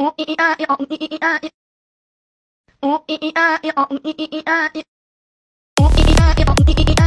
おいあいおいあい。おいあいおいあい。おいあいおいあい。おいあい